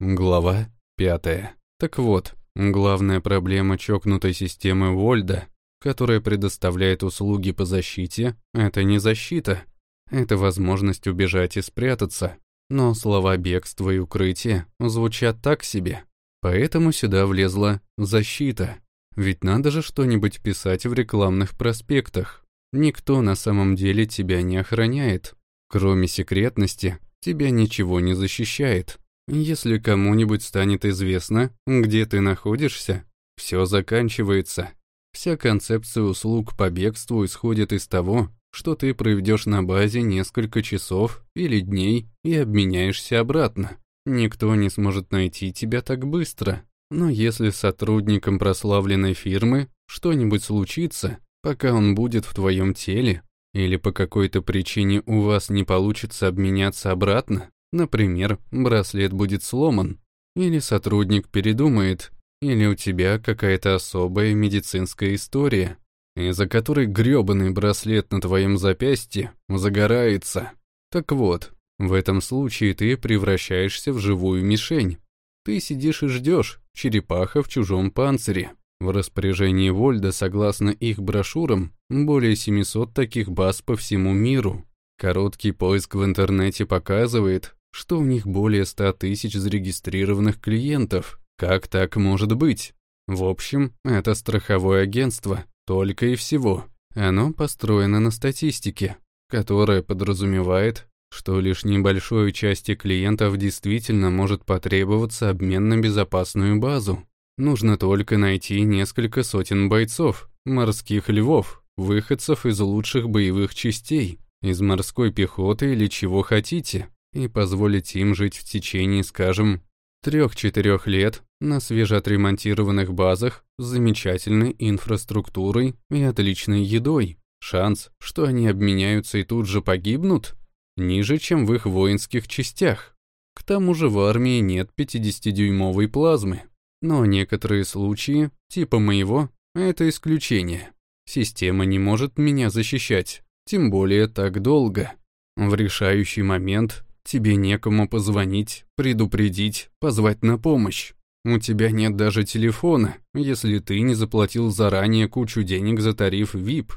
Глава пятая. Так вот, главная проблема чокнутой системы Вольда, которая предоставляет услуги по защите, это не защита. Это возможность убежать и спрятаться. Но слова бегства и укрытия звучат так себе. Поэтому сюда влезла защита. Ведь надо же что-нибудь писать в рекламных проспектах. Никто на самом деле тебя не охраняет. Кроме секретности, тебя ничего не защищает. Если кому-нибудь станет известно, где ты находишься, все заканчивается. Вся концепция услуг по бегству исходит из того, что ты проведешь на базе несколько часов или дней и обменяешься обратно. Никто не сможет найти тебя так быстро. Но если сотрудникам прославленной фирмы что-нибудь случится, пока он будет в твоем теле, или по какой-то причине у вас не получится обменяться обратно, Например, браслет будет сломан, или сотрудник передумает, или у тебя какая-то особая медицинская история, из-за которой грёбаный браслет на твоем запястье загорается. Так вот, в этом случае ты превращаешься в живую мишень. Ты сидишь и ждешь, черепаха в чужом панцире. В распоряжении Вольда, согласно их брошюрам, более 700 таких баз по всему миру. Короткий поиск в интернете показывает, что у них более 100 тысяч зарегистрированных клиентов. Как так может быть? В общем, это страховое агентство, только и всего. Оно построено на статистике, которая подразумевает, что лишь небольшой части клиентов действительно может потребоваться обмен на безопасную базу. Нужно только найти несколько сотен бойцов, морских львов, выходцев из лучших боевых частей, из морской пехоты или чего хотите, и позволить им жить в течение, скажем, трех-четырех лет на свежеотремонтированных базах с замечательной инфраструктурой и отличной едой. Шанс, что они обменяются и тут же погибнут, ниже, чем в их воинских частях. К тому же в армии нет 50-дюймовой плазмы. Но некоторые случаи, типа моего, это исключение. Система не может меня защищать, тем более так долго. В решающий момент Тебе некому позвонить, предупредить, позвать на помощь. У тебя нет даже телефона, если ты не заплатил заранее кучу денег за тариф VIP.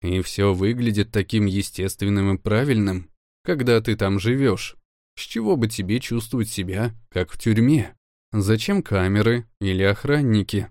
И все выглядит таким естественным и правильным, когда ты там живешь. С чего бы тебе чувствовать себя, как в тюрьме? Зачем камеры или охранники?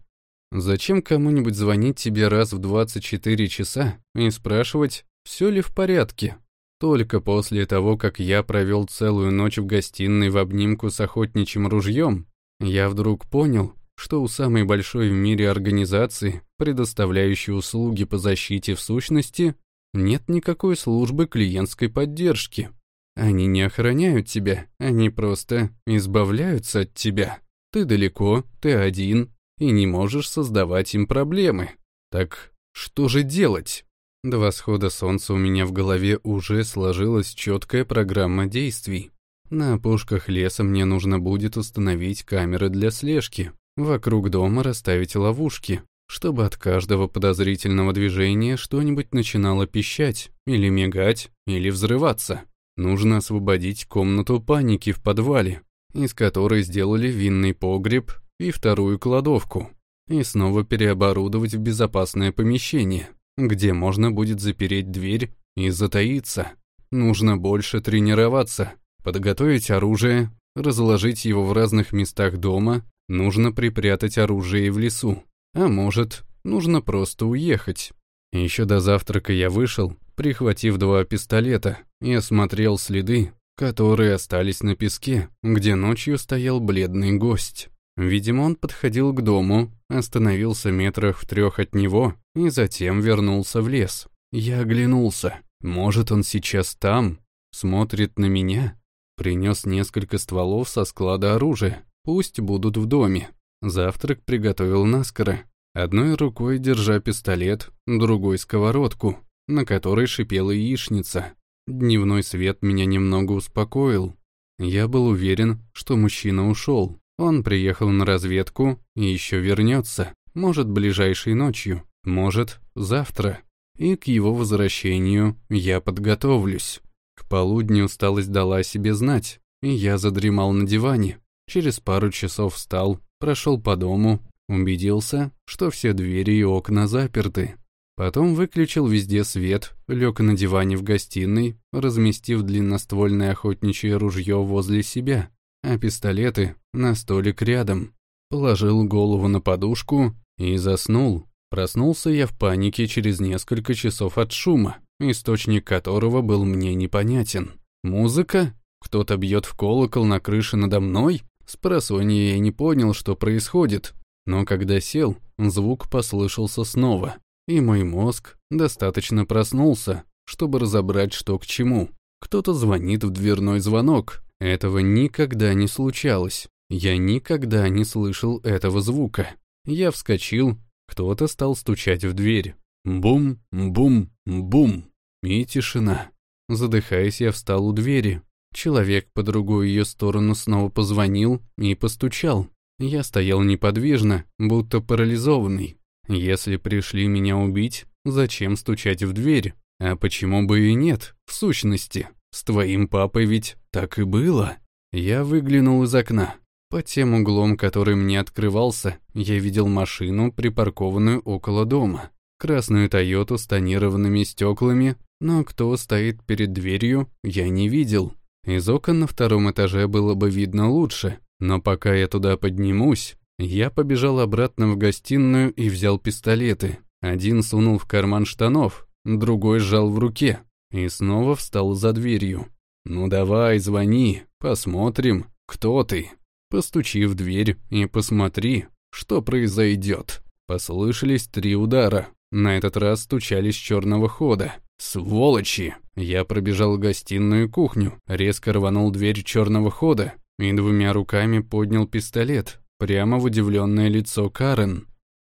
Зачем кому-нибудь звонить тебе раз в 24 часа и спрашивать, все ли в порядке? Только после того, как я провел целую ночь в гостиной в обнимку с охотничьим ружьем, я вдруг понял, что у самой большой в мире организации, предоставляющей услуги по защите в сущности, нет никакой службы клиентской поддержки. Они не охраняют тебя, они просто избавляются от тебя. Ты далеко, ты один, и не можешь создавать им проблемы. Так что же делать? До восхода солнца у меня в голове уже сложилась четкая программа действий. На опушках леса мне нужно будет установить камеры для слежки, вокруг дома расставить ловушки, чтобы от каждого подозрительного движения что-нибудь начинало пищать, или мигать, или взрываться. Нужно освободить комнату паники в подвале, из которой сделали винный погреб и вторую кладовку, и снова переоборудовать в безопасное помещение где можно будет запереть дверь и затаиться. Нужно больше тренироваться, подготовить оружие, разложить его в разных местах дома, нужно припрятать оружие в лесу. А может, нужно просто уехать. Еще до завтрака я вышел, прихватив два пистолета, и осмотрел следы, которые остались на песке, где ночью стоял бледный гость. Видимо, он подходил к дому, остановился метрах в трех от него и затем вернулся в лес. Я оглянулся. Может, он сейчас там, смотрит на меня? Принес несколько стволов со склада оружия. Пусть будут в доме. Завтрак приготовил наскоро. Одной рукой держа пистолет, другой сковородку, на которой шипела яичница. Дневной свет меня немного успокоил. Я был уверен, что мужчина ушел. Он приехал на разведку и еще вернется, может, ближайшей ночью, может, завтра. И к его возвращению я подготовлюсь. К полудню усталость дала себе знать, и я задремал на диване, Через пару часов встал, прошел по дому, убедился, что все двери и окна заперты. Потом выключил везде свет, лег на диване в гостиной, разместив длинноствольное охотничье ружье возле себя, а пистолеты на столик рядом. Положил голову на подушку и заснул. Проснулся я в панике через несколько часов от шума, источник которого был мне непонятен. Музыка? Кто-то бьет в колокол на крыше надо мной? С я не понял, что происходит, но когда сел, звук послышался снова, и мой мозг достаточно проснулся, чтобы разобрать, что к чему. Кто-то звонит в дверной звонок. Этого никогда не случалось. Я никогда не слышал этого звука. Я вскочил, кто-то стал стучать в дверь. Бум, бум, бум. И тишина. Задыхаясь, я встал у двери. Человек по другую ее сторону снова позвонил и постучал. Я стоял неподвижно, будто парализованный. Если пришли меня убить, зачем стучать в дверь? А почему бы и нет, в сущности? С твоим папой ведь так и было. Я выглянул из окна. Под тем углом, который мне открывался, я видел машину, припаркованную около дома. Красную Тойоту с тонированными стеклами, но кто стоит перед дверью, я не видел. Из окон на втором этаже было бы видно лучше, но пока я туда поднимусь, я побежал обратно в гостиную и взял пистолеты. Один сунул в карман штанов, другой сжал в руке и снова встал за дверью. «Ну давай, звони, посмотрим, кто ты». Постучи в дверь и посмотри, что произойдет. Послышались три удара. На этот раз стучали с черного хода. «Сволочи!» Я пробежал гостиную и кухню, резко рванул дверь черного хода и двумя руками поднял пистолет прямо в удивленное лицо Карен.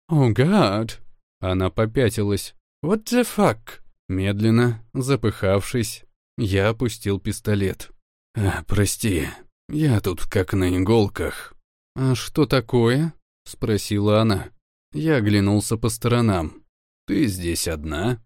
«О, гад!» Она попятилась. «What the fuck?» Медленно, запыхавшись, я опустил пистолет. «А, прости, я тут как на иголках». «А что такое?» — спросила она. Я оглянулся по сторонам. «Ты здесь одна?»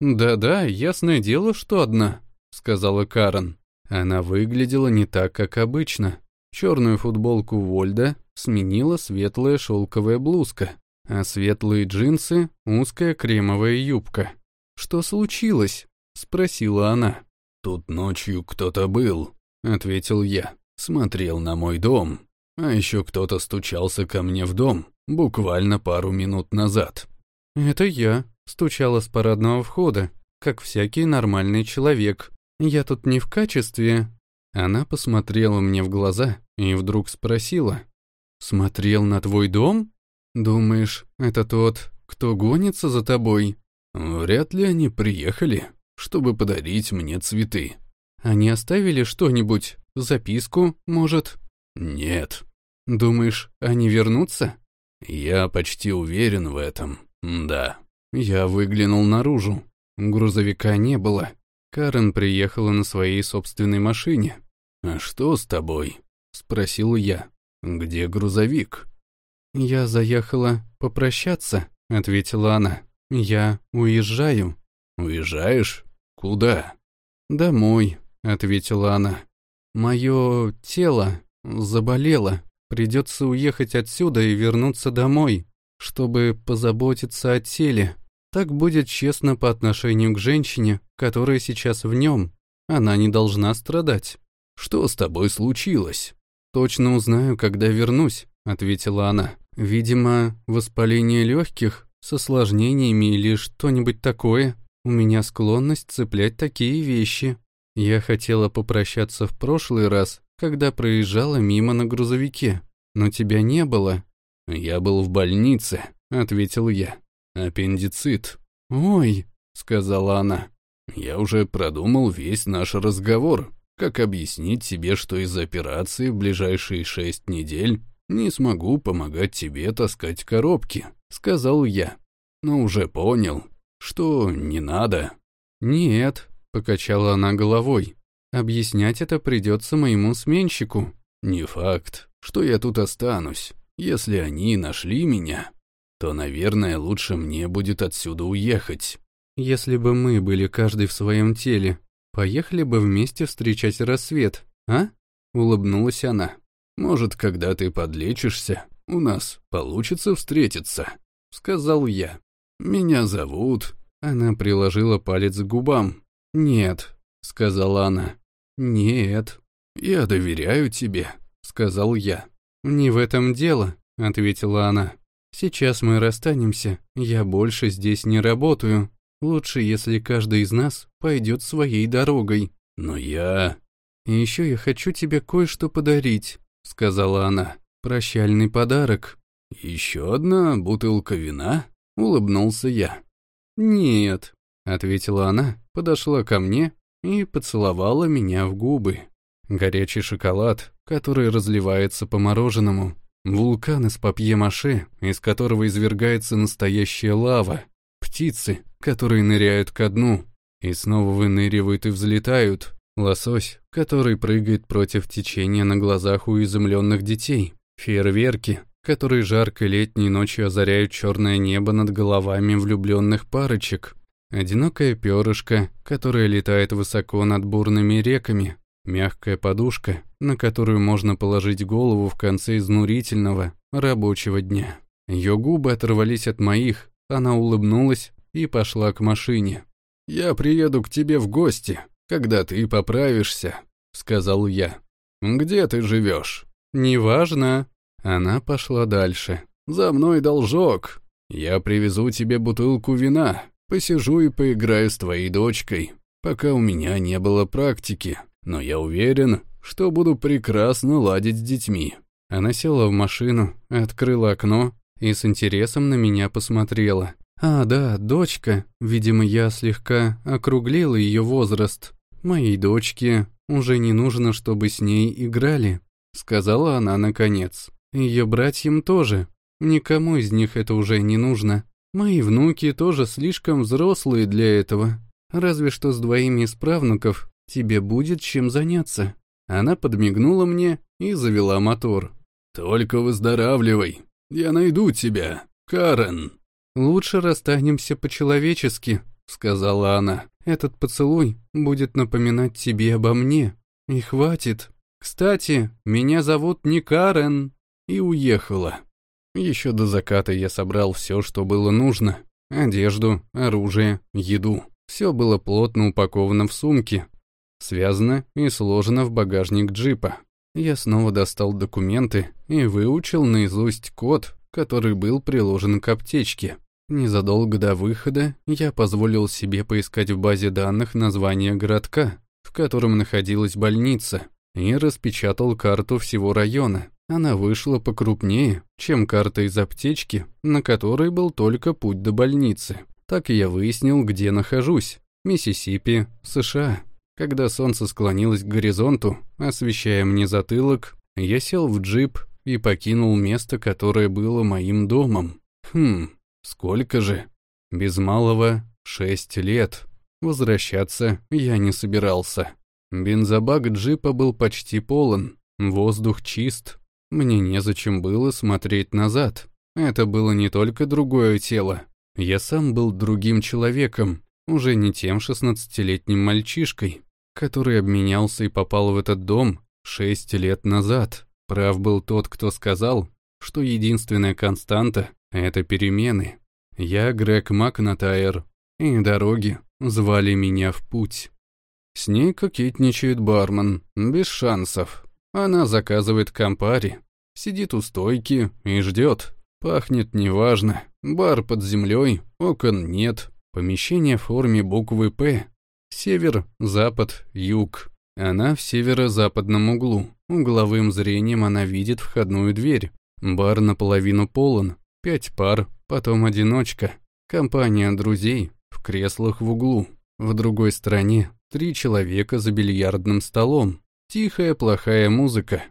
«Да-да, ясное дело, что одна», — сказала Карен. Она выглядела не так, как обычно. Черную футболку Вольда сменила светлая шелковая блузка, а светлые джинсы — узкая кремовая юбка. «Что случилось?» — спросила она. «Тут ночью кто-то был», — ответил я. «Смотрел на мой дом. А еще кто-то стучался ко мне в дом, буквально пару минут назад». «Это я», — стучала с парадного входа, как всякий нормальный человек. «Я тут не в качестве...» Она посмотрела мне в глаза и вдруг спросила. «Смотрел на твой дом? Думаешь, это тот, кто гонится за тобой?» «Вряд ли они приехали, чтобы подарить мне цветы». «Они оставили что-нибудь? Записку, может?» «Нет». «Думаешь, они вернутся?» «Я почти уверен в этом, да». Я выглянул наружу. Грузовика не было. Карен приехала на своей собственной машине. «А что с тобой?» — спросил я. «Где грузовик?» «Я заехала попрощаться», — ответила она. «Я уезжаю». «Уезжаешь? Куда?» «Домой», — ответила она. «Мое тело заболело. Придется уехать отсюда и вернуться домой, чтобы позаботиться о теле. Так будет честно по отношению к женщине, которая сейчас в нем. Она не должна страдать». «Что с тобой случилось?» «Точно узнаю, когда вернусь», — ответила она. «Видимо, воспаление легких с осложнениями или что-нибудь такое. У меня склонность цеплять такие вещи. Я хотела попрощаться в прошлый раз, когда проезжала мимо на грузовике, но тебя не было». «Я был в больнице», — ответил я. «Аппендицит». «Ой», — сказала она. «Я уже продумал весь наш разговор. Как объяснить себе, что из операции в ближайшие шесть недель не смогу помогать тебе таскать коробки?» — сказал я. «Но уже понял, что не надо». «Нет», — покачала она головой. «Объяснять это придется моему сменщику». «Не факт, что я тут останусь. Если они нашли меня, то, наверное, лучше мне будет отсюда уехать». «Если бы мы были каждый в своем теле, Поехали бы вместе встречать рассвет, а?» — улыбнулась она. Может, когда ты подлечишься, у нас получится встретиться», — сказал я. «Меня зовут...» Она приложила палец к губам. «Нет», — сказала она. «Нет, я доверяю тебе», — сказал я. «Не в этом дело», — ответила она. «Сейчас мы расстанемся, я больше здесь не работаю. Лучше, если каждый из нас пойдет своей дорогой». «Но я...» «И еще я хочу тебе кое-что подарить», — сказала она. «Прощальный подарок». «Еще одна бутылка вина?» — улыбнулся я. «Нет», — ответила она, подошла ко мне и поцеловала меня в губы. Горячий шоколад, который разливается по мороженому, вулкан из папье-маше, из которого извергается настоящая лава, птицы, которые ныряют ко дну и снова выныривают и взлетают, лосось, который прыгает против течения на глазах у изумленных детей, фейерверки, которые жаркой летней ночью озаряют черное небо над головами влюбленных парочек, одинокая перышко, которая летает высоко над бурными реками, мягкая подушка, на которую можно положить голову в конце изнурительного рабочего дня. Ее губы оторвались от моих, она улыбнулась и пошла к машине. «Я приеду к тебе в гости, когда ты поправишься», — сказал я. «Где ты живешь?» «Неважно», она пошла дальше. «За мной должок. Я привезу тебе бутылку вина. Посижу и поиграю с твоей дочкой, пока у меня не было практики. Но я уверен, что буду прекрасно ладить с детьми». Она села в машину, открыла окно и с интересом на меня посмотрела. «А, да, дочка. Видимо, я слегка округлила ее возраст. Моей дочке уже не нужно, чтобы с ней играли», — сказала она наконец. Ее братьям тоже. Никому из них это уже не нужно. Мои внуки тоже слишком взрослые для этого. Разве что с двоими из правнуков тебе будет чем заняться. Она подмигнула мне и завела мотор. «Только выздоравливай. Я найду тебя, Карен». «Лучше расстанемся по-человечески», — сказала она. «Этот поцелуй будет напоминать тебе обо мне. И хватит. Кстати, меня зовут не Карен» и уехала. Еще до заката я собрал все, что было нужно. Одежду, оружие, еду. Все было плотно упаковано в сумки. Связано и сложено в багажник джипа. Я снова достал документы и выучил наизусть код, который был приложен к аптечке. Незадолго до выхода я позволил себе поискать в базе данных название городка, в котором находилась больница, и распечатал карту всего района. Она вышла покрупнее, чем карта из аптечки, на которой был только путь до больницы. Так я выяснил, где нахожусь. Миссисипи, США. Когда солнце склонилось к горизонту, освещая мне затылок, я сел в джип и покинул место, которое было моим домом. Хм, сколько же? Без малого шесть лет. Возвращаться я не собирался. Бензобак джипа был почти полон, воздух чист, мне незачем было смотреть назад. Это было не только другое тело. Я сам был другим человеком, уже не тем шестнадцатилетним мальчишкой, который обменялся и попал в этот дом шесть лет назад. Прав был тот, кто сказал, что единственная константа — это перемены. Я Грег Макнатайр, и дороги звали меня в путь. С ней кокетничает бармен, без шансов. Она заказывает компари, Сидит у стойки и ждет. Пахнет неважно. Бар под землей, окон нет. Помещение в форме буквы «П». Север, запад, юг. Она в северо-западном углу. Угловым зрением она видит входную дверь. Бар наполовину полон. Пять пар, потом одиночка. Компания друзей в креслах в углу. В другой стороне три человека за бильярдным столом. Тихая плохая музыка.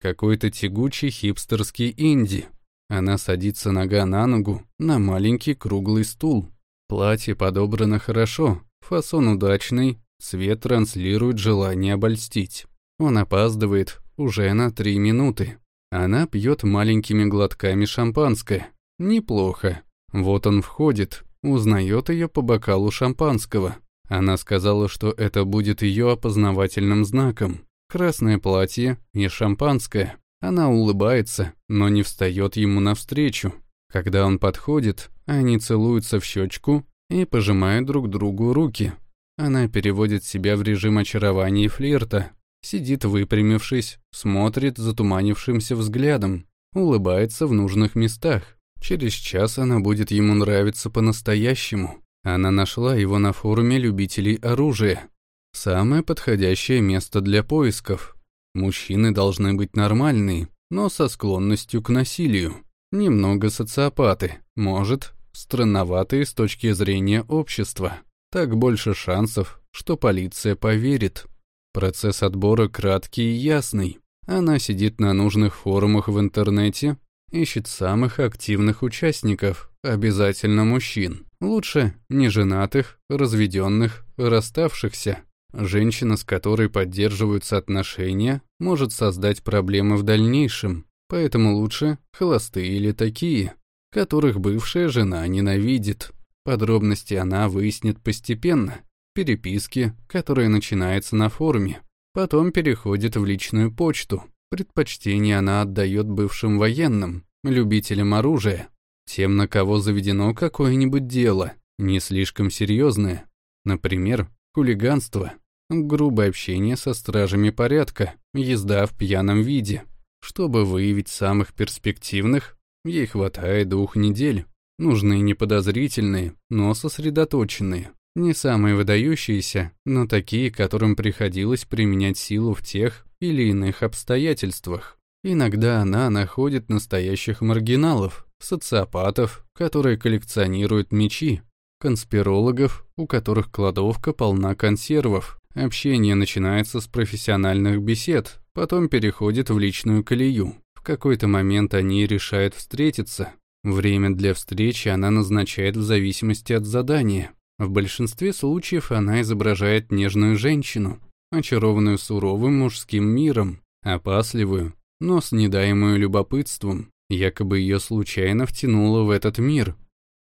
Какой-то тягучий хипстерский инди. Она садится нога на ногу на маленький круглый стул. Платье подобрано хорошо, фасон удачный, цвет транслирует желание обольстить. Он опаздывает уже на три минуты. Она пьет маленькими глотками шампанское. Неплохо. Вот он входит, узнает ее по бокалу шампанского. Она сказала, что это будет ее опознавательным знаком красное платье и шампанское. Она улыбается, но не встает ему навстречу. Когда он подходит, они целуются в щечку и пожимают друг другу руки. Она переводит себя в режим очарования и флирта, сидит выпрямившись, смотрит затуманившимся взглядом, улыбается в нужных местах. Через час она будет ему нравиться по-настоящему. Она нашла его на форуме любителей оружия. Самое подходящее место для поисков. Мужчины должны быть нормальные, но со склонностью к насилию. Немного социопаты, может, странноватые с точки зрения общества. Так больше шансов, что полиция поверит. Процесс отбора краткий и ясный. Она сидит на нужных форумах в интернете, ищет самых активных участников, обязательно мужчин. Лучше неженатых, разведенных, расставшихся. Женщина, с которой поддерживаются отношения, может создать проблемы в дальнейшем, поэтому лучше холостые или такие, которых бывшая жена ненавидит. Подробности она выяснит постепенно, переписке, которая начинается на форуме, потом переходит в личную почту. Предпочтение она отдает бывшим военным, любителям оружия, тем, на кого заведено какое-нибудь дело, не слишком серьезное, например, хулиганство, грубое общение со стражами порядка, езда в пьяном виде. Чтобы выявить самых перспективных, ей хватает двух недель. Нужны не подозрительные, но сосредоточенные. Не самые выдающиеся, но такие, которым приходилось применять силу в тех или иных обстоятельствах. Иногда она находит настоящих маргиналов, социопатов, которые коллекционируют мечи, конспирологов, у которых кладовка полна консервов. Общение начинается с профессиональных бесед, потом переходит в личную колею. В какой-то момент они решают встретиться. Время для встречи она назначает в зависимости от задания. В большинстве случаев она изображает нежную женщину, очарованную суровым мужским миром, опасливую, но снедаемую любопытством, якобы ее случайно втянуло в этот мир,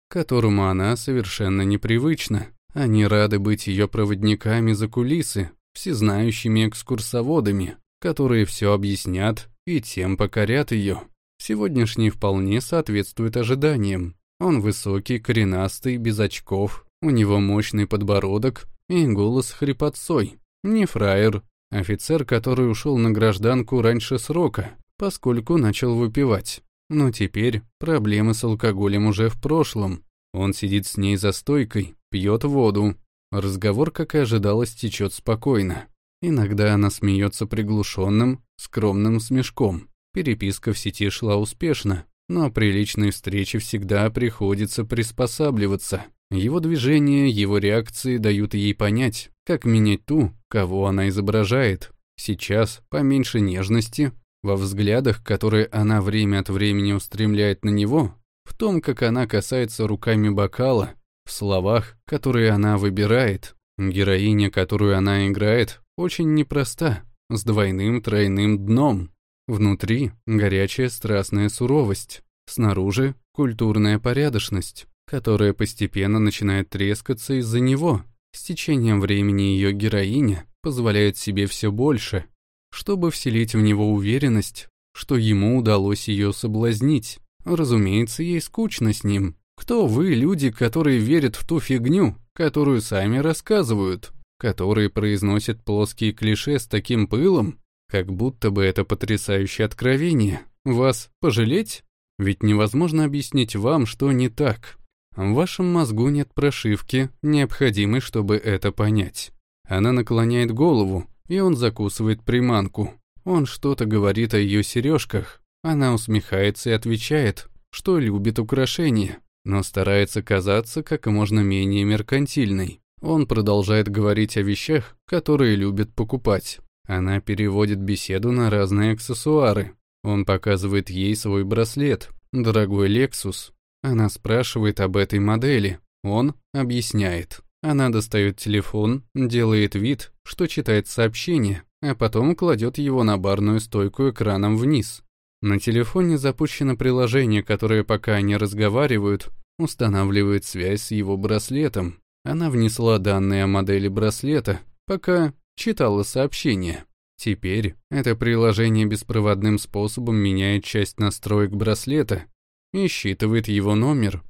к которому она совершенно непривычна. Они рады быть ее проводниками за кулисы, всезнающими экскурсоводами, которые все объяснят и тем покорят ее. Сегодняшний вполне соответствует ожиданиям. Он высокий, коренастый, без очков, у него мощный подбородок и голос хрипотцой. Не фраер, офицер, который ушел на гражданку раньше срока, поскольку начал выпивать. Но теперь проблемы с алкоголем уже в прошлом. Он сидит с ней за стойкой, пьет воду. Разговор, как и ожидалось, течет спокойно. Иногда она смеется приглушенным, скромным смешком. Переписка в сети шла успешно, но при личной встрече всегда приходится приспосабливаться. Его движения, его реакции дают ей понять, как менять ту, кого она изображает. Сейчас поменьше нежности, во взглядах, которые она время от времени устремляет на него, в том, как она касается руками бокала, в словах, которые она выбирает. Героиня, которую она играет, очень непроста, с двойным-тройным дном. Внутри горячая страстная суровость, снаружи культурная порядочность которая постепенно начинает трескаться из-за него. С течением времени ее героиня позволяет себе все больше, чтобы вселить в него уверенность, что ему удалось ее соблазнить. Разумеется, ей скучно с ним. Кто вы, люди, которые верят в ту фигню, которую сами рассказывают, которые произносят плоские клише с таким пылом, как будто бы это потрясающее откровение? Вас пожалеть? Ведь невозможно объяснить вам, что не так. В вашем мозгу нет прошивки, необходимой, чтобы это понять. Она наклоняет голову, и он закусывает приманку. Он что-то говорит о ее сережках. Она усмехается и отвечает, что любит украшения, но старается казаться как можно менее меркантильной. Он продолжает говорить о вещах, которые любит покупать. Она переводит беседу на разные аксессуары. Он показывает ей свой браслет, дорогой Lexus, она спрашивает об этой модели. Он объясняет. Она достает телефон, делает вид, что читает сообщение, а потом кладет его на барную стойку экраном вниз. На телефоне запущено приложение, которое, пока они разговаривают, устанавливает связь с его браслетом. Она внесла данные о модели браслета, пока читала сообщение. Теперь это приложение беспроводным способом меняет часть настроек браслета и считывает его номер.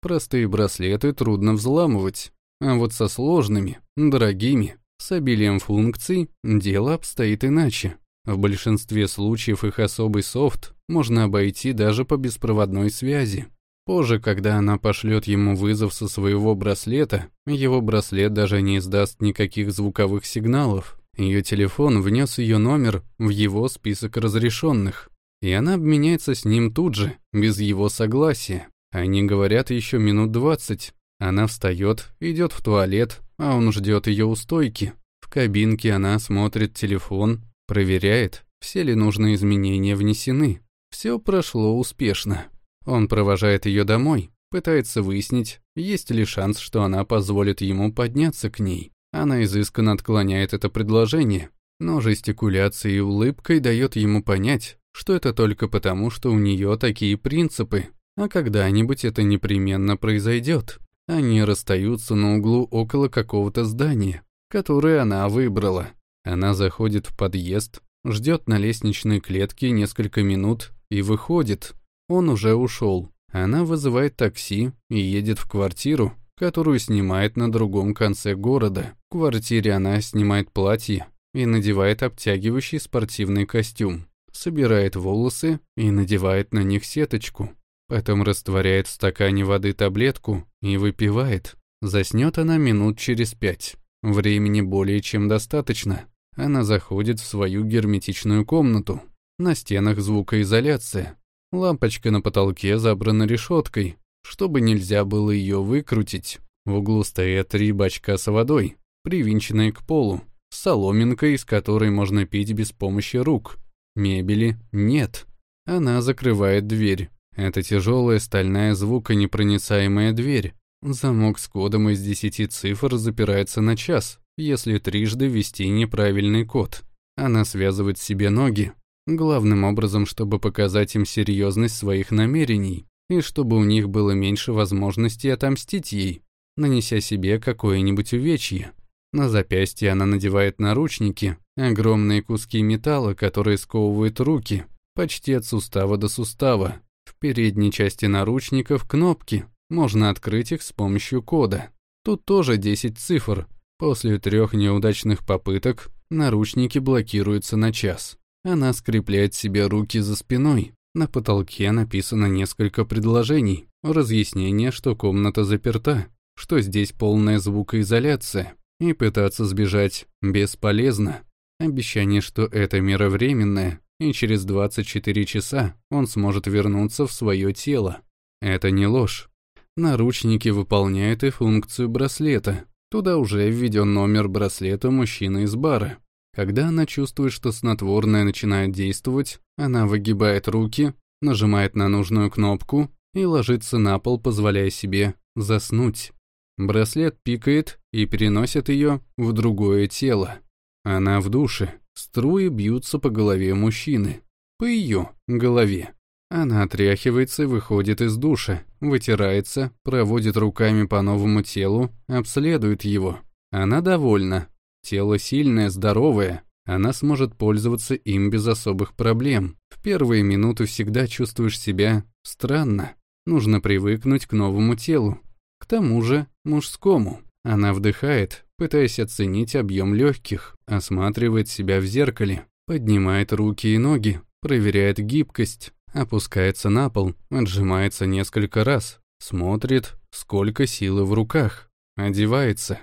Простые браслеты трудно взламывать, а вот со сложными, дорогими, с обилием функций дело обстоит иначе. В большинстве случаев их особый софт можно обойти даже по беспроводной связи. Позже, когда она пошлет ему вызов со своего браслета, его браслет даже не издаст никаких звуковых сигналов. Ее телефон внес ее номер в его список разрешенных, и она обменяется с ним тут же, без его согласия. Они говорят еще минут двадцать. Она встает, идет в туалет, а он ждет ее у стойки. В кабинке она смотрит телефон, проверяет, все ли нужные изменения внесены. Все прошло успешно. Он провожает ее домой, пытается выяснить, есть ли шанс, что она позволит ему подняться к ней. Она изысканно отклоняет это предложение, но жестикуляцией и улыбкой дает ему понять, что это только потому, что у нее такие принципы, а когда-нибудь это непременно произойдет. Они расстаются на углу около какого-то здания, которое она выбрала. Она заходит в подъезд, ждет на лестничной клетке несколько минут и выходит. Он уже ушел. Она вызывает такси и едет в квартиру, которую снимает на другом конце города. В квартире она снимает платье и надевает обтягивающий спортивный костюм, собирает волосы и надевает на них сеточку. Потом растворяет в стакане воды таблетку и выпивает. Заснет она минут через пять. Времени более чем достаточно. Она заходит в свою герметичную комнату. На стенах звукоизоляция. Лампочка на потолке забрана решеткой, чтобы нельзя было ее выкрутить. В углу стоят три бачка с водой, привинченные к полу, с соломинкой, из которой можно пить без помощи рук. Мебели нет. Она закрывает дверь. Это тяжелая стальная звуконепроницаемая дверь. Замок с кодом из десяти цифр запирается на час, если трижды ввести неправильный код. Она связывает себе ноги, Главным образом, чтобы показать им серьезность своих намерений, и чтобы у них было меньше возможностей отомстить ей, нанеся себе какое-нибудь увечье. На запястье она надевает наручники, огромные куски металла, которые сковывают руки, почти от сустава до сустава. В передней части наручников кнопки, можно открыть их с помощью кода. Тут тоже 10 цифр. После трех неудачных попыток наручники блокируются на час. Она скрепляет себе руки за спиной. На потолке написано несколько предложений, разъяснение, что комната заперта, что здесь полная звукоизоляция, и пытаться сбежать бесполезно. Обещание, что это мера временная, и через 24 часа он сможет вернуться в свое тело. Это не ложь. Наручники выполняют и функцию браслета. Туда уже введен номер браслета мужчины из бара. Когда она чувствует, что снотворное начинает действовать, она выгибает руки, нажимает на нужную кнопку и ложится на пол, позволяя себе заснуть. Браслет пикает и переносит ее в другое тело. Она в душе. Струи бьются по голове мужчины. По ее голове. Она отряхивается и выходит из душа, вытирается, проводит руками по новому телу, обследует его. Она довольна, Тело сильное, здоровое, она сможет пользоваться им без особых проблем. В первые минуты всегда чувствуешь себя странно. Нужно привыкнуть к новому телу. К тому же мужскому. Она вдыхает, пытаясь оценить объем легких, осматривает себя в зеркале, поднимает руки и ноги, проверяет гибкость, опускается на пол, отжимается несколько раз, смотрит, сколько силы в руках, одевается,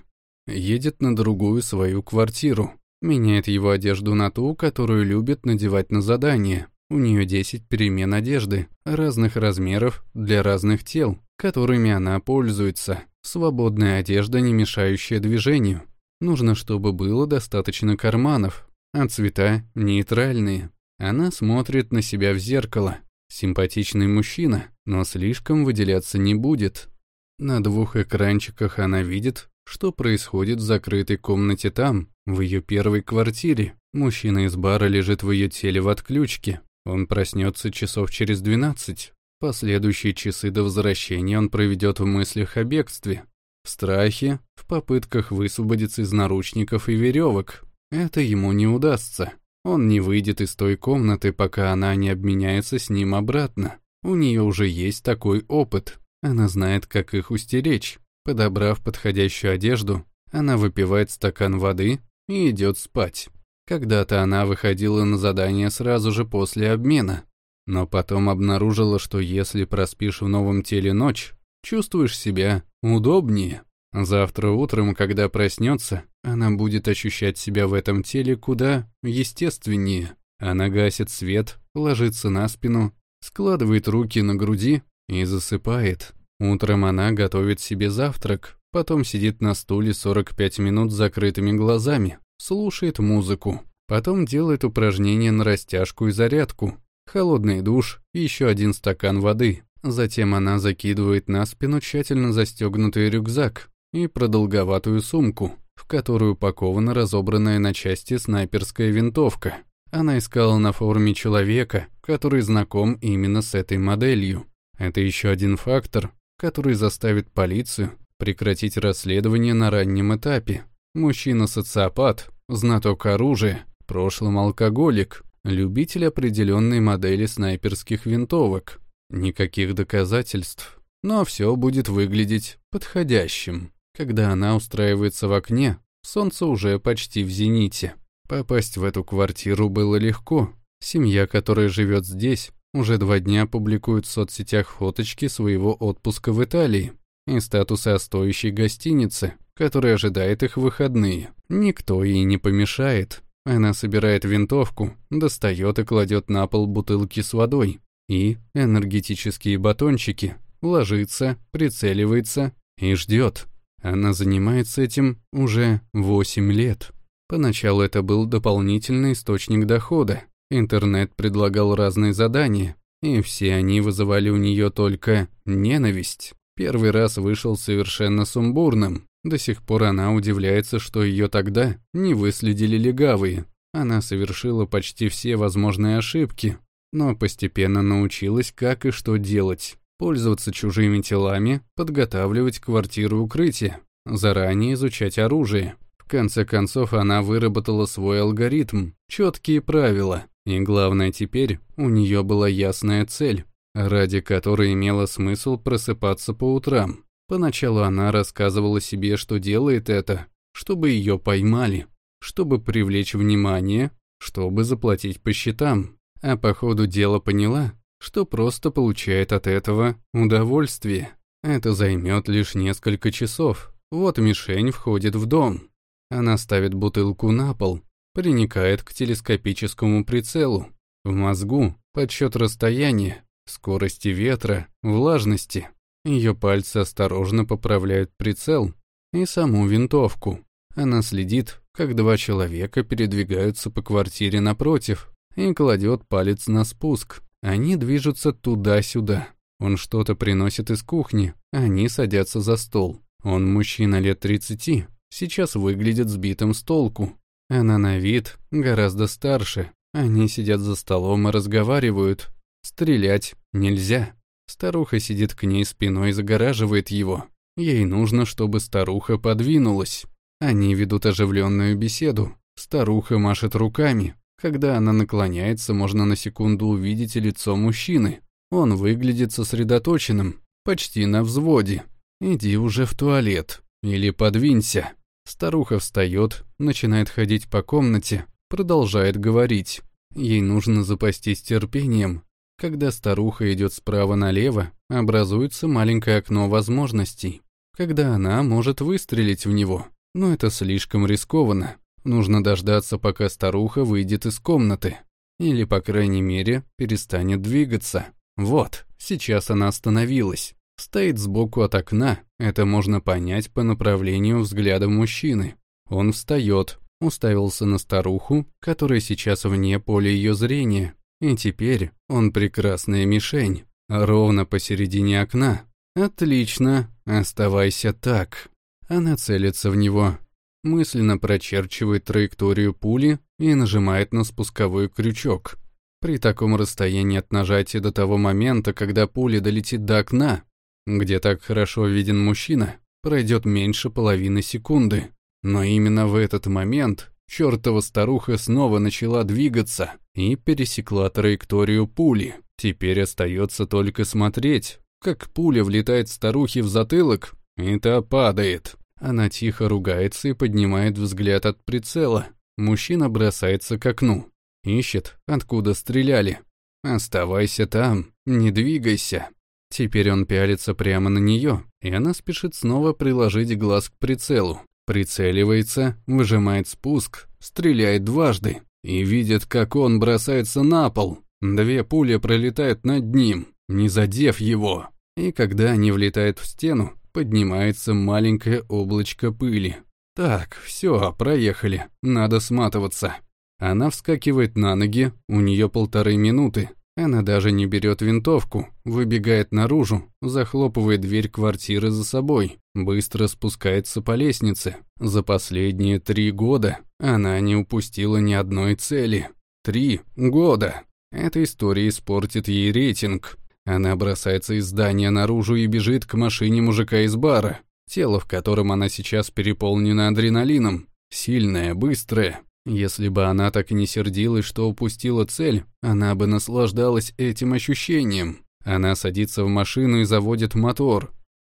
едет на другую свою квартиру, меняет его одежду на ту, которую любит надевать на задание. У нее 10 перемен одежды, разных размеров, для разных тел, которыми она пользуется. Свободная одежда, не мешающая движению. Нужно, чтобы было достаточно карманов, а цвета нейтральные. Она смотрит на себя в зеркало. Симпатичный мужчина, но слишком выделяться не будет. На двух экранчиках она видит, что происходит в закрытой комнате там, в ее первой квартире. Мужчина из бара лежит в ее теле в отключке. Он проснется часов через 12. Последующие часы до возвращения он проведет в мыслях о бегстве, в страхе, в попытках высвободиться из наручников и веревок. Это ему не удастся. Он не выйдет из той комнаты, пока она не обменяется с ним обратно. У нее уже есть такой опыт. Она знает, как их устеречь. Подобрав подходящую одежду, она выпивает стакан воды и идет спать. Когда-то она выходила на задание сразу же после обмена, но потом обнаружила, что если проспишь в новом теле ночь, чувствуешь себя удобнее. Завтра утром, когда проснется, она будет ощущать себя в этом теле куда естественнее. Она гасит свет, ложится на спину, складывает руки на груди и засыпает. Утром она готовит себе завтрак, потом сидит на стуле 45 минут с закрытыми глазами, слушает музыку, потом делает упражнения на растяжку и зарядку, холодный душ и еще один стакан воды. Затем она закидывает на спину тщательно застегнутый рюкзак и продолговатую сумку, в которую упакована разобранная на части снайперская винтовка. Она искала на форуме человека, который знаком именно с этой моделью. Это еще один фактор, который заставит полицию прекратить расследование на раннем этапе. Мужчина-социопат, знаток оружия, прошлым алкоголик, любитель определенной модели снайперских винтовок. Никаких доказательств, но все будет выглядеть подходящим. Когда она устраивается в окне, солнце уже почти в зените. Попасть в эту квартиру было легко. Семья, которая живет здесь, уже два дня публикует в соцсетях фоточки своего отпуска в Италии и статусы о стоящей гостинице, которая ожидает их выходные. Никто ей не помешает. Она собирает винтовку, достает и кладет на пол бутылки с водой и энергетические батончики, ложится, прицеливается и ждет. Она занимается этим уже 8 лет. Поначалу это был дополнительный источник дохода, Интернет предлагал разные задания, и все они вызывали у нее только ненависть. Первый раз вышел совершенно сумбурным. До сих пор она удивляется, что ее тогда не выследили легавые. Она совершила почти все возможные ошибки, но постепенно научилась, как и что делать. Пользоваться чужими телами, подготавливать квартиру укрытия, заранее изучать оружие. В конце концов, она выработала свой алгоритм, четкие правила, и главное теперь, у нее была ясная цель, ради которой имело смысл просыпаться по утрам. Поначалу она рассказывала себе, что делает это, чтобы ее поймали, чтобы привлечь внимание, чтобы заплатить по счетам. А по ходу дела поняла, что просто получает от этого удовольствие. Это займет лишь несколько часов. Вот мишень входит в дом. Она ставит бутылку на пол, приникает к телескопическому прицелу. В мозгу подсчет расстояния, скорости ветра, влажности. Ее пальцы осторожно поправляют прицел и саму винтовку. Она следит, как два человека передвигаются по квартире напротив и кладет палец на спуск. Они движутся туда-сюда. Он что-то приносит из кухни, они садятся за стол. Он мужчина лет 30, сейчас выглядит сбитым с толку, она на вид гораздо старше. Они сидят за столом и разговаривают. Стрелять нельзя. Старуха сидит к ней спиной и загораживает его. Ей нужно, чтобы старуха подвинулась. Они ведут оживленную беседу. Старуха машет руками. Когда она наклоняется, можно на секунду увидеть лицо мужчины. Он выглядит сосредоточенным, почти на взводе. «Иди уже в туалет. Или подвинься». Старуха встает, начинает ходить по комнате, продолжает говорить. Ей нужно запастись терпением. Когда старуха идет справа налево, образуется маленькое окно возможностей. Когда она может выстрелить в него. Но это слишком рискованно. Нужно дождаться, пока старуха выйдет из комнаты. Или, по крайней мере, перестанет двигаться. Вот, сейчас она остановилась. Стоит сбоку от окна, это можно понять по направлению взгляда мужчины. Он встает, уставился на старуху, которая сейчас вне поля ее зрения, и теперь он прекрасная мишень, ровно посередине окна. Отлично, оставайся так. Она целится в него, мысленно прочерчивает траекторию пули и нажимает на спусковой крючок. При таком расстоянии от нажатия до того момента, когда пуля долетит до окна, где так хорошо виден мужчина, пройдет меньше половины секунды. Но именно в этот момент Чёртова старуха снова начала двигаться и пересекла траекторию пули. Теперь остается только смотреть, как пуля влетает старухе в затылок, и та падает. Она тихо ругается и поднимает взгляд от прицела. Мужчина бросается к окну. Ищет, откуда стреляли. «Оставайся там, не двигайся». Теперь он пялится прямо на нее, и она спешит снова приложить глаз к прицелу. Прицеливается, выжимает спуск, стреляет дважды и видит, как он бросается на пол. Две пули пролетают над ним, не задев его. И когда они влетают в стену, поднимается маленькое облачко пыли. Так, все, проехали, надо сматываться. Она вскакивает на ноги, у нее полторы минуты. Она даже не берет винтовку, выбегает наружу, захлопывает дверь квартиры за собой, быстро спускается по лестнице. За последние три года она не упустила ни одной цели. Три года. Эта история испортит ей рейтинг. Она бросается из здания наружу и бежит к машине мужика из бара. Тело, в котором она сейчас переполнено адреналином. Сильное, быстрое. Если бы она так и не сердилась, что упустила цель, она бы наслаждалась этим ощущением. Она садится в машину и заводит мотор.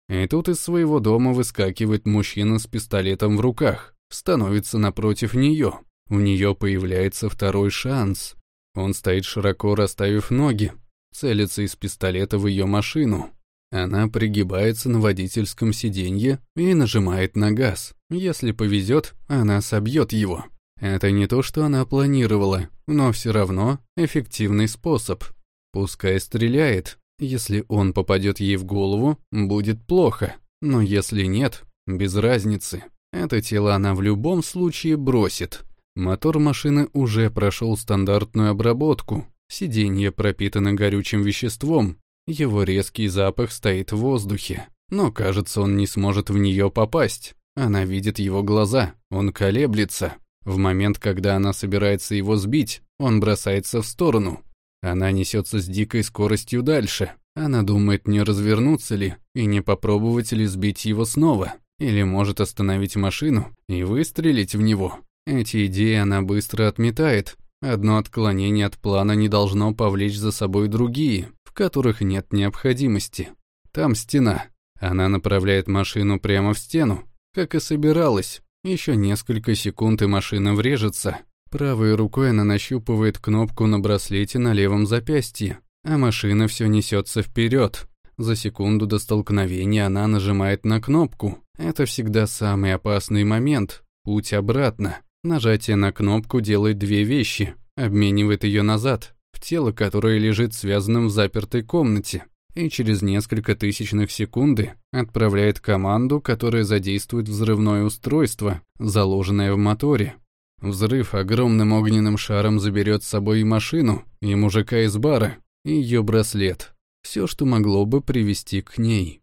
И тут из своего дома выскакивает мужчина с пистолетом в руках, становится напротив нее. У нее появляется второй шанс. Он стоит широко расставив ноги, целится из пистолета в ее машину. Она пригибается на водительском сиденье и нажимает на газ. Если повезет, она собьет его. Это не то, что она планировала, но все равно эффективный способ. Пускай стреляет. Если он попадет ей в голову, будет плохо. Но если нет, без разницы. Это тело она в любом случае бросит. Мотор машины уже прошел стандартную обработку. Сиденье пропитано горючим веществом. Его резкий запах стоит в воздухе. Но, кажется, он не сможет в нее попасть. Она видит его глаза, он колеблется. В момент, когда она собирается его сбить, он бросается в сторону. Она несется с дикой скоростью дальше. Она думает, не развернуться ли и не попробовать ли сбить его снова. Или может остановить машину и выстрелить в него. Эти идеи она быстро отметает. Одно отклонение от плана не должно повлечь за собой другие, в которых нет необходимости. Там стена. Она направляет машину прямо в стену, как и собиралась. Еще несколько секунд и машина врежется. Правой рукой она нащупывает кнопку на браслете на левом запястье, а машина все несется вперед. За секунду до столкновения она нажимает на кнопку. Это всегда самый опасный момент. Путь обратно. Нажатие на кнопку делает две вещи. Обменивает ее назад, в тело, которое лежит связанным в запертой комнате, и через несколько тысячных секунды отправляет команду, которая задействует взрывное устройство, заложенное в моторе. Взрыв огромным огненным шаром заберет с собой и машину, и мужика из бара, и ее браслет. Все, что могло бы привести к ней.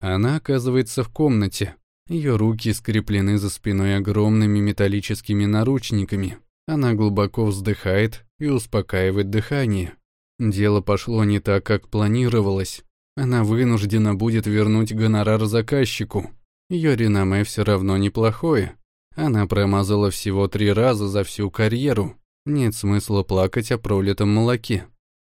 Она оказывается в комнате, ее руки скреплены за спиной огромными металлическими наручниками. Она глубоко вздыхает и успокаивает дыхание. Дело пошло не так, как планировалось. Она вынуждена будет вернуть гонорар заказчику. Ее реноме все равно неплохое. Она промазала всего три раза за всю карьеру. Нет смысла плакать о пролитом молоке.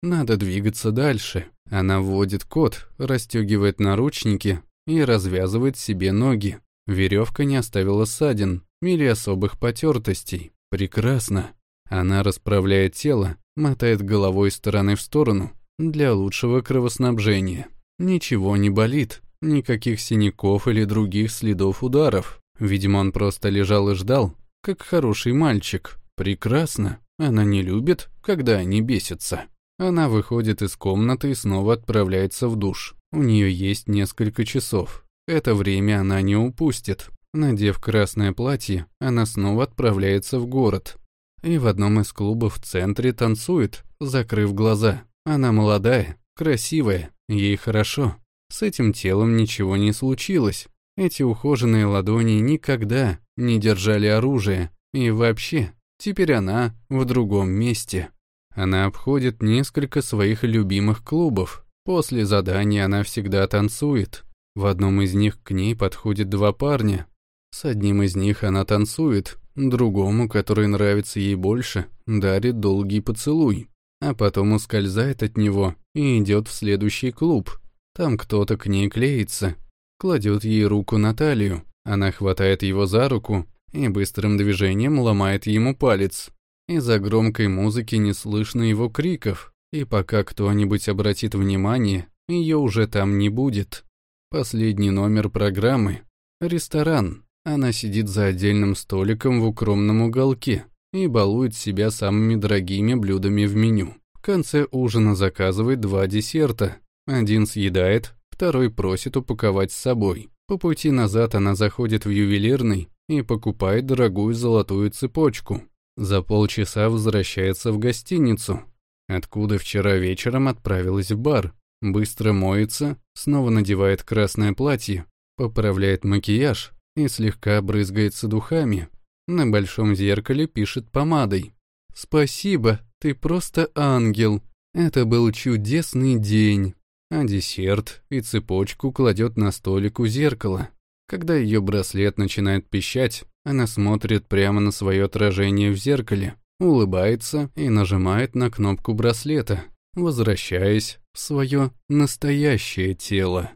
Надо двигаться дальше. Она вводит код, расстегивает наручники, и развязывает себе ноги. Веревка не оставила ссадин или особых потертостей. Прекрасно. Она расправляет тело, мотает головой стороны в сторону для лучшего кровоснабжения. Ничего не болит, никаких синяков или других следов ударов. Видимо, он просто лежал и ждал, как хороший мальчик. Прекрасно. Она не любит, когда они бесятся. Она выходит из комнаты и снова отправляется в душ. У нее есть несколько часов. Это время она не упустит. Надев красное платье, она снова отправляется в город. И в одном из клубов в центре танцует, закрыв глаза. Она молодая, красивая, ей хорошо. С этим телом ничего не случилось. Эти ухоженные ладони никогда не держали оружие. И вообще, теперь она в другом месте. Она обходит несколько своих любимых клубов, После задания она всегда танцует. В одном из них к ней подходят два парня. С одним из них она танцует, другому, который нравится ей больше, дарит долгий поцелуй, а потом ускользает от него и идет в следующий клуб. Там кто-то к ней клеится, кладет ей руку на талию, она хватает его за руку и быстрым движением ломает ему палец. Из-за громкой музыки не слышно его криков, и пока кто-нибудь обратит внимание, ее уже там не будет. Последний номер программы — ресторан. Она сидит за отдельным столиком в укромном уголке и балует себя самыми дорогими блюдами в меню. В конце ужина заказывает два десерта. Один съедает, второй просит упаковать с собой. По пути назад она заходит в ювелирный и покупает дорогую золотую цепочку. За полчаса возвращается в гостиницу, откуда вчера вечером отправилась в бар. Быстро моется, снова надевает красное платье, поправляет макияж и слегка брызгается духами. На большом зеркале пишет помадой. «Спасибо, ты просто ангел. Это был чудесный день». А десерт и цепочку кладет на столик у зеркала. Когда ее браслет начинает пищать, она смотрит прямо на свое отражение в зеркале, улыбается и нажимает на кнопку браслета, возвращаясь в свое настоящее тело.